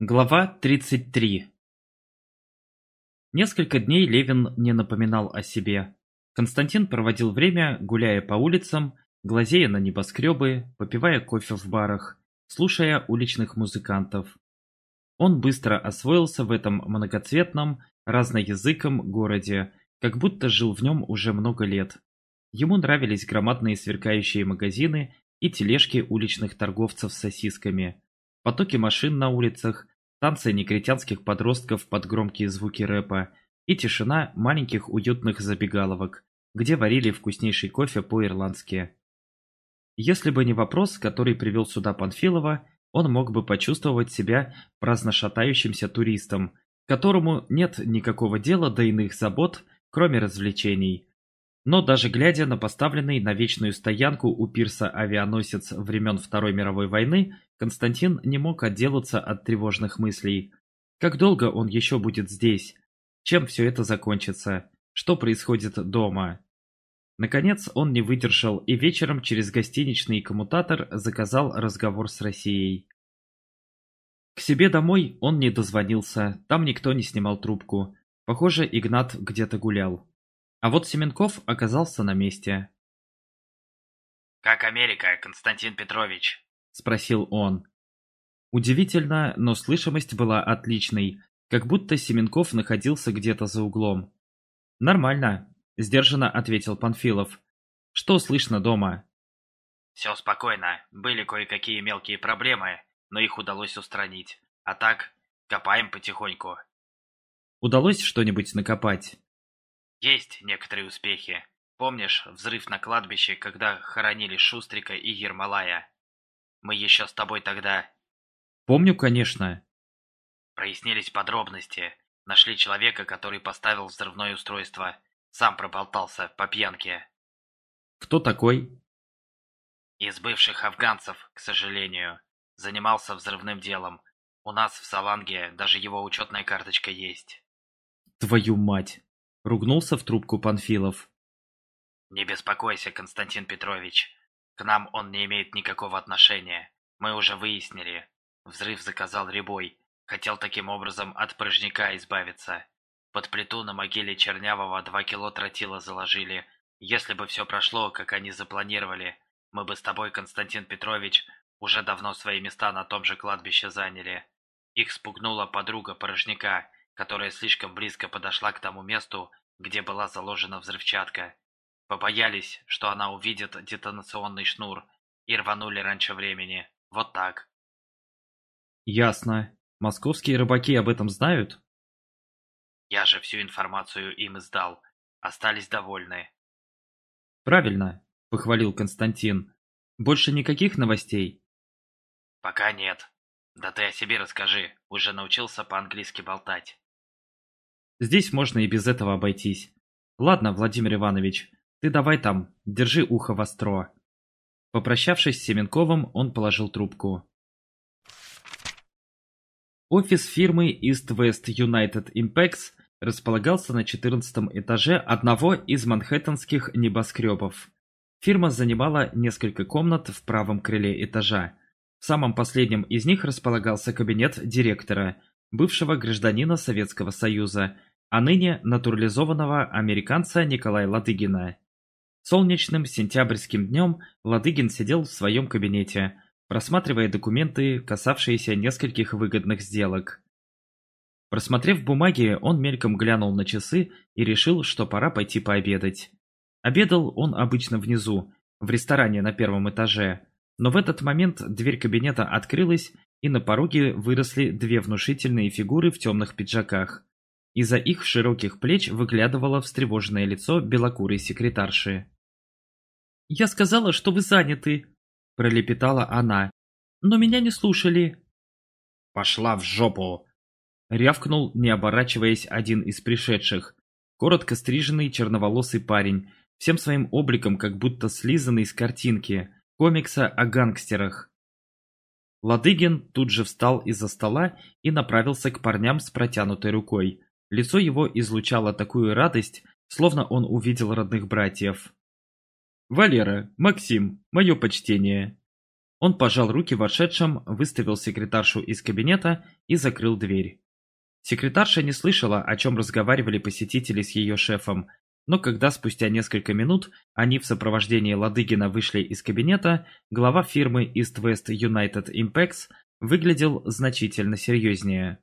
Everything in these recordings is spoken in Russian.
Глава 33 Несколько дней Левин не напоминал о себе. Константин проводил время, гуляя по улицам, глазея на небоскребы, попивая кофе в барах, слушая уличных музыкантов. Он быстро освоился в этом многоцветном, разноязыком городе, как будто жил в нем уже много лет. Ему нравились громадные сверкающие магазины и тележки уличных торговцев с сосисками – потоки машин на улицах, танцы негритянских подростков под громкие звуки рэпа и тишина маленьких уютных забегаловок, где варили вкуснейший кофе по-ирландски. Если бы не вопрос, который привел сюда Панфилова, он мог бы почувствовать себя праздно шатающимся туристом, которому нет никакого дела до иных забот, кроме развлечений. Но даже глядя на поставленный на вечную стоянку у пирса авианосец времен Второй мировой войны, Константин не мог отделаться от тревожных мыслей. Как долго он еще будет здесь? Чем все это закончится? Что происходит дома? Наконец он не выдержал и вечером через гостиничный коммутатор заказал разговор с Россией. К себе домой он не дозвонился, там никто не снимал трубку. Похоже, Игнат где-то гулял. А вот Семенков оказался на месте. «Как Америка, Константин Петрович?» – спросил он. Удивительно, но слышимость была отличной, как будто Семенков находился где-то за углом. «Нормально», – сдержанно ответил Панфилов. «Что слышно дома?» «Все спокойно. Были кое-какие мелкие проблемы, но их удалось устранить. А так, копаем потихоньку». «Удалось что-нибудь накопать?» Есть некоторые успехи. Помнишь взрыв на кладбище, когда хоронили Шустрика и Ермолая? Мы еще с тобой тогда... Помню, конечно. Прояснились подробности. Нашли человека, который поставил взрывное устройство. Сам проболтался по пьянке. Кто такой? Из бывших афганцев, к сожалению. Занимался взрывным делом. У нас в Саланге даже его учетная карточка есть. Твою мать! Ругнулся в трубку Панфилов. «Не беспокойся, Константин Петрович. К нам он не имеет никакого отношения. Мы уже выяснили. Взрыв заказал Рябой. Хотел таким образом от прыжника избавиться. Под плиту на могиле Чернявого два кило тротила заложили. Если бы все прошло, как они запланировали, мы бы с тобой, Константин Петрович, уже давно свои места на том же кладбище заняли. Их спугнула подруга порожняка, которая слишком близко подошла к тому месту, где была заложена взрывчатка. Побоялись, что она увидит детонационный шнур, и рванули раньше времени. Вот так. Ясно. Московские рыбаки об этом знают? Я же всю информацию им издал. Остались довольны. Правильно, похвалил Константин. Больше никаких новостей? Пока нет. Да ты о себе расскажи, уже научился по-английски болтать. Здесь можно и без этого обойтись. Ладно, Владимир Иванович, ты давай там, держи ухо востро. Попрощавшись с Семенковым, он положил трубку. Офис фирмы East West United Impex располагался на 14 этаже одного из манхэттенских небоскребов. Фирма занимала несколько комнат в правом крыле этажа. В самом последнем из них располагался кабинет директора – бывшего гражданина Советского Союза, а ныне натурализованного американца Николая Ладыгина. Солнечным сентябрьским днем Ладыгин сидел в своем кабинете, просматривая документы, касавшиеся нескольких выгодных сделок. Просмотрев бумаги, он мельком глянул на часы и решил, что пора пойти пообедать. Обедал он обычно внизу, в ресторане на первом этаже, но в этот момент дверь кабинета открылась, и на пороге выросли две внушительные фигуры в темных пиджаках. Из-за их широких плеч выглядывало встревоженное лицо белокурой секретарши. «Я сказала, что вы заняты», – пролепетала она. «Но меня не слушали». «Пошла в жопу!» – рявкнул, не оборачиваясь, один из пришедших. Коротко стриженный черноволосый парень, всем своим обликом как будто слизанный с картинки, комикса о гангстерах. Ладыгин тут же встал из-за стола и направился к парням с протянутой рукой. Лицо его излучало такую радость, словно он увидел родных братьев. «Валера, Максим, мое почтение!» Он пожал руки вошедшим, выставил секретаршу из кабинета и закрыл дверь. Секретарша не слышала, о чем разговаривали посетители с ее шефом, но когда спустя несколько минут они в сопровождении Ладыгина вышли из кабинета, глава фирмы East West United Impex выглядел значительно серьезнее.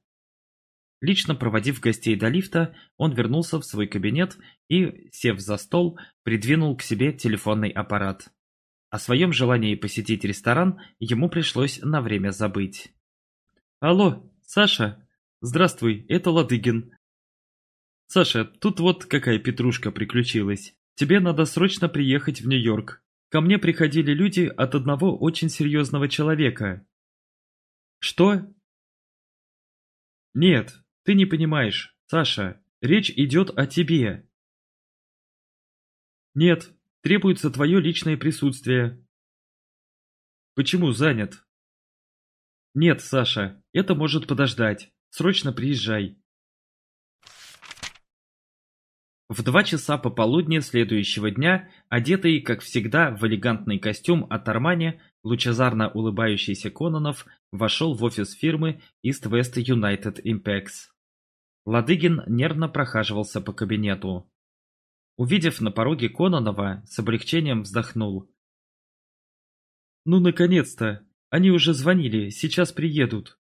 Лично проводив гостей до лифта, он вернулся в свой кабинет и, сев за стол, придвинул к себе телефонный аппарат. О своем желании посетить ресторан ему пришлось на время забыть. «Алло, Саша! Здравствуй, это Ладыгин. Саша, тут вот какая петрушка приключилась. Тебе надо срочно приехать в Нью-Йорк. Ко мне приходили люди от одного очень серьезного человека. Что? Нет, ты не понимаешь, Саша. Речь идет о тебе. Нет, требуется твое личное присутствие. Почему занят? Нет, Саша, это может подождать. Срочно приезжай. В два часа пополудни следующего дня, одетый, как всегда, в элегантный костюм от Армани, лучезарно улыбающийся Кононов вошел в офис фирмы East West United Impex. Ладыгин нервно прохаживался по кабинету. Увидев на пороге Кононова, с облегчением вздохнул. «Ну, наконец-то! Они уже звонили, сейчас приедут!»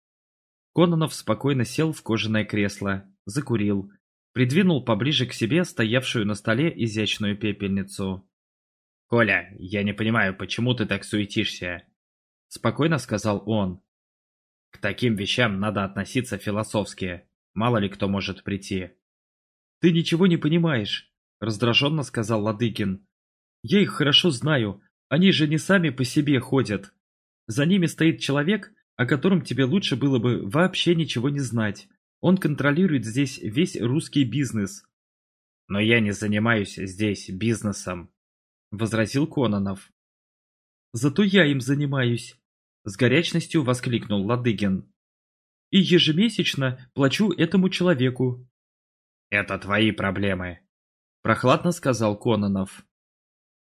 Кононов спокойно сел в кожаное кресло, закурил, Придвинул поближе к себе стоявшую на столе изящную пепельницу. «Коля, я не понимаю, почему ты так суетишься?» Спокойно сказал он. «К таким вещам надо относиться философски. Мало ли кто может прийти». «Ты ничего не понимаешь», — раздраженно сказал Ладыкин. «Я их хорошо знаю. Они же не сами по себе ходят. За ними стоит человек, о котором тебе лучше было бы вообще ничего не знать. Он контролирует здесь весь русский бизнес. Но я не занимаюсь здесь бизнесом, возразил Кононов. Зато я им занимаюсь, с горячностью воскликнул Ладыгин. И ежемесячно плачу этому человеку. Это твои проблемы, прохладно сказал Кононов.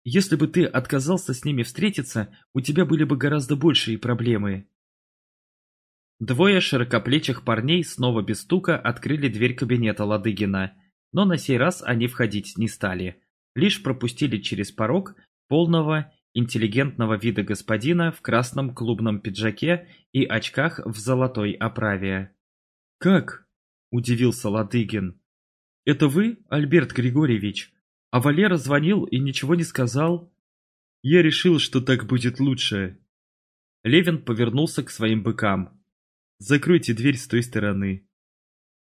Если бы ты отказался с ними встретиться, у тебя были бы гораздо большие проблемы. Двое широкоплечих парней снова без стука открыли дверь кабинета Ладыгина, но на сей раз они входить не стали, лишь пропустили через порог полного, интеллигентного вида господина в красном клубном пиджаке и очках в золотой оправе. «Как?» – удивился Ладыгин. «Это вы, Альберт Григорьевич? А Валера звонил и ничего не сказал?» «Я решил, что так будет лучше». Левин повернулся к своим быкам. Закройте дверь с той стороны.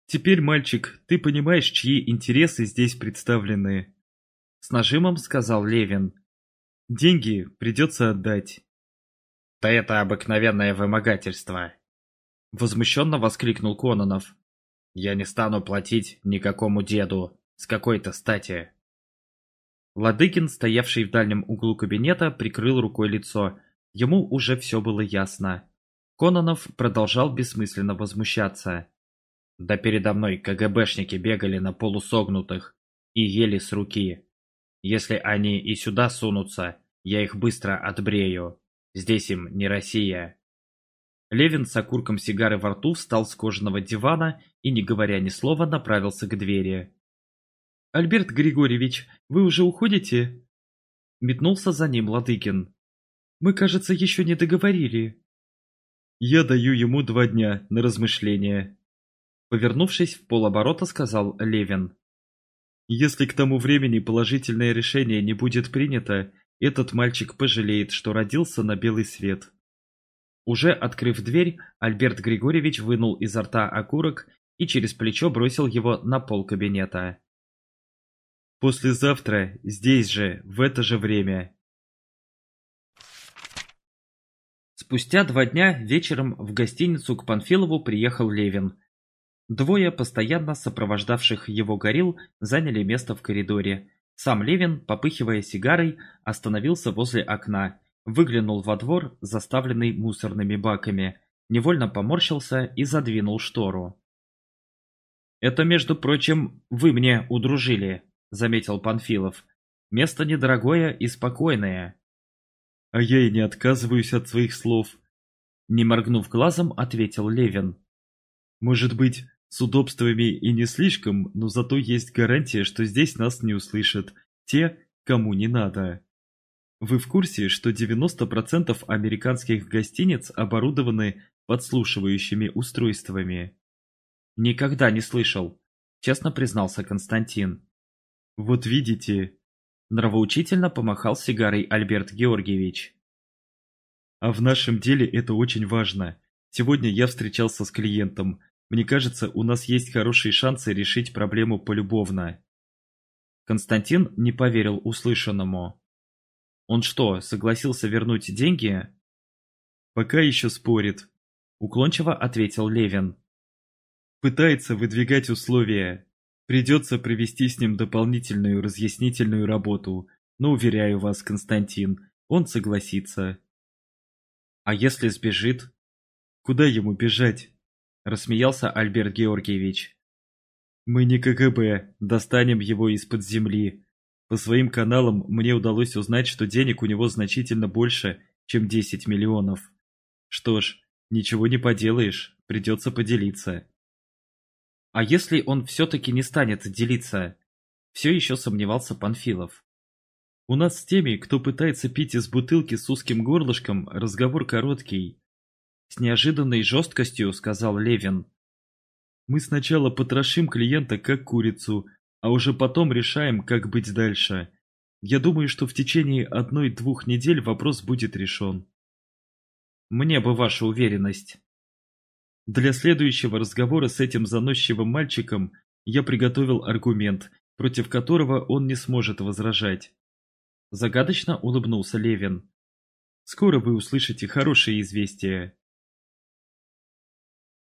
Теперь, мальчик, ты понимаешь, чьи интересы здесь представлены. С нажимом сказал Левин. Деньги придется отдать. Да это обыкновенное вымогательство. Возмущенно воскликнул Кононов. Я не стану платить никакому деду. С какой-то стати. Ладыкин, стоявший в дальнем углу кабинета, прикрыл рукой лицо. Ему уже все было ясно. Кононов продолжал бессмысленно возмущаться. Да передо мной КГБшники бегали на полусогнутых и ели с руки. Если они и сюда сунутся, я их быстро отбрею. Здесь им не Россия. Левин с окурком сигары во рту встал с кожаного дивана и, не говоря ни слова, направился к двери. «Альберт Григорьевич, вы уже уходите?» Метнулся за ним Ладыкин. «Мы, кажется, еще не договорили». Я даю ему два дня на размышление. Повернувшись в полоборота, сказал Левин. Если к тому времени положительное решение не будет принято, этот мальчик пожалеет, что родился на белый свет. Уже открыв дверь, Альберт Григорьевич вынул изо рта окурок и через плечо бросил его на пол кабинета. «Послезавтра, здесь же, в это же время, Спустя два дня вечером в гостиницу к Панфилову приехал Левин. Двое постоянно сопровождавших его горил заняли место в коридоре. Сам Левин, попыхивая сигарой, остановился возле окна, выглянул во двор, заставленный мусорными баками, невольно поморщился и задвинул штору. «Это, между прочим, вы мне удружили», — заметил Панфилов. «Место недорогое и спокойное». А я и не отказываюсь от своих слов. Не моргнув глазом, ответил Левин. Может быть, с удобствами и не слишком, но зато есть гарантия, что здесь нас не услышат те, кому не надо. Вы в курсе, что 90% американских гостиниц оборудованы подслушивающими устройствами? Никогда не слышал, честно признался Константин. Вот видите, нравоучительно помахал сигарой Альберт Георгиевич. А в нашем деле это очень важно. Сегодня я встречался с клиентом. Мне кажется, у нас есть хорошие шансы решить проблему полюбовно. Константин не поверил услышанному. Он что, согласился вернуть деньги? Пока еще спорит, уклончиво ответил Левин. Пытается выдвигать условия. Придется провести с ним дополнительную разъяснительную работу, но уверяю вас, Константин, он согласится. А если сбежит? Куда ему бежать? Рассмеялся Альберт Георгиевич. Мы не КГБ, достанем его из-под земли. По своим каналам мне удалось узнать, что денег у него значительно больше, чем 10 миллионов. Что ж, ничего не поделаешь, придется поделиться. А если он все-таки не станет делиться? Все еще сомневался Панфилов. У нас с теми, кто пытается пить из бутылки с узким горлышком, разговор короткий. С неожиданной жесткостью сказал Левин. Мы сначала потрошим клиента как курицу, а уже потом решаем, как быть дальше. Я думаю, что в течение одной-двух недель вопрос будет решен. Мне бы ваша уверенность. Для следующего разговора с этим заносчивым мальчиком я приготовил аргумент, против которого он не сможет возражать. Загадочно улыбнулся Левин. Скоро вы услышите хорошие известия.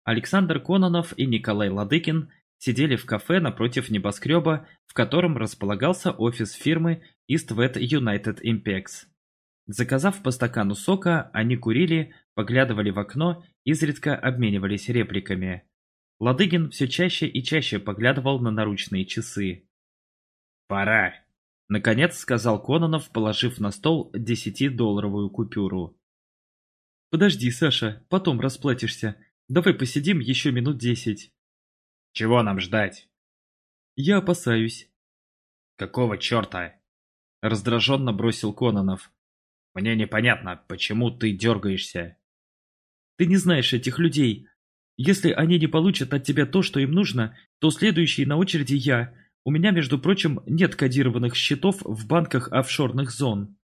Александр Кононов и Николай Ладыкин сидели в кафе напротив небоскреба, в котором располагался офис фирмы Eastwest United Impex. Заказав по стакану сока, они курили, поглядывали в окно, изредка обменивались репликами. Ладыгин все чаще и чаще поглядывал на наручные часы. «Пора!» Наконец сказал Кононов, положив на стол десятидолларовую купюру. «Подожди, Саша, потом расплатишься. Давай посидим еще минут десять». «Чего нам ждать?» «Я опасаюсь». «Какого черта?» Раздраженно бросил Кононов. «Мне непонятно, почему ты дергаешься». «Ты не знаешь этих людей. Если они не получат от тебя то, что им нужно, то следующий на очереди я, у меня, между прочим, нет кодированных счетов в банках офшорных зон.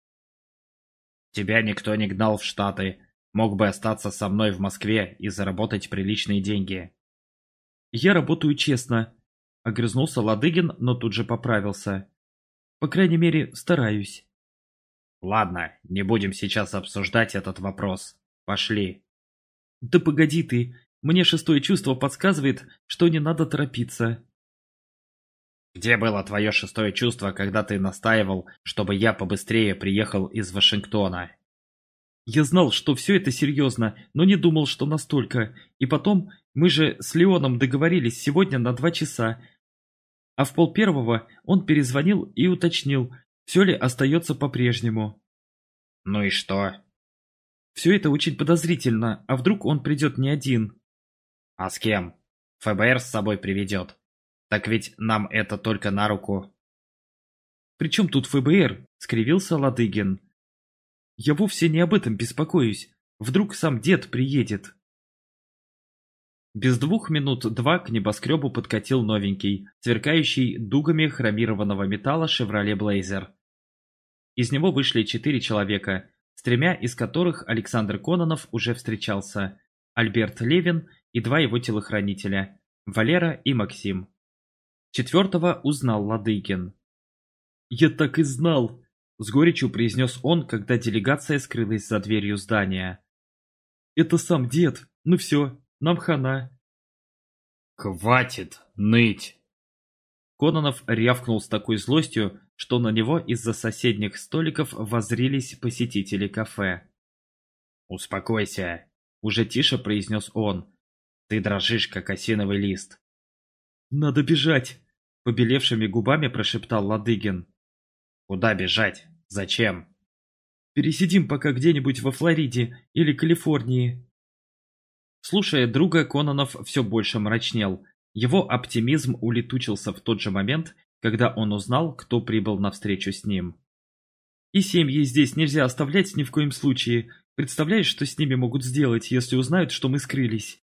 Тебя никто не гнал в Штаты. Мог бы остаться со мной в Москве и заработать приличные деньги. Я работаю честно. Огрызнулся Ладыгин, но тут же поправился. По крайней мере, стараюсь. Ладно, не будем сейчас обсуждать этот вопрос. Пошли. Да погоди ты. Мне шестое чувство подсказывает, что не надо торопиться. Где было твое шестое чувство, когда ты настаивал, чтобы я побыстрее приехал из Вашингтона? Я знал, что все это серьезно, но не думал, что настолько. И потом, мы же с Леоном договорились сегодня на два часа. А в пол первого он перезвонил и уточнил, все ли остается по-прежнему. Ну и что? Все это очень подозрительно, а вдруг он придет не один? А с кем? ФБР с собой приведет. Так ведь нам это только на руку. «При чем тут ФБР?» — скривился Ладыгин. «Я вовсе не об этом беспокоюсь. Вдруг сам дед приедет». Без двух минут два к небоскребу подкатил новенький, сверкающий дугами хромированного металла «Шевроле Блейзер». Из него вышли четыре человека, с тремя из которых Александр Кононов уже встречался, Альберт Левин и два его телохранителя – Валера и Максим. Четвертого узнал Ладыгин. «Я так и знал!» — с горечью произнес он, когда делегация скрылась за дверью здания. «Это сам дед! Ну все, нам хана!» «Хватит ныть!» Кононов рявкнул с такой злостью, что на него из-за соседних столиков возрились посетители кафе. «Успокойся!» — уже тише произнес он. «Ты дрожишь, как осиновый лист». «Надо бежать!» Побелевшими губами прошептал Ладыгин. «Куда бежать? Зачем?» Пересидим пока где-нибудь во Флориде или Калифорнии». Слушая друга, Кононов все больше мрачнел. Его оптимизм улетучился в тот же момент, когда он узнал, кто прибыл навстречу с ним. «И семьи здесь нельзя оставлять ни в коем случае. Представляешь, что с ними могут сделать, если узнают, что мы скрылись?»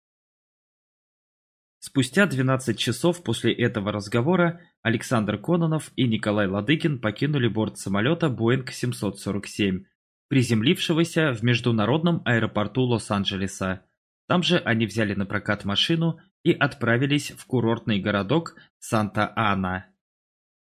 Спустя 12 часов после этого разговора Александр Кононов и Николай Ладыгин покинули борт самолета Boeing 747, приземлившегося в международном аэропорту Лос-Анджелеса. Там же они взяли на прокат машину и отправились в курортный городок Санта-Ана.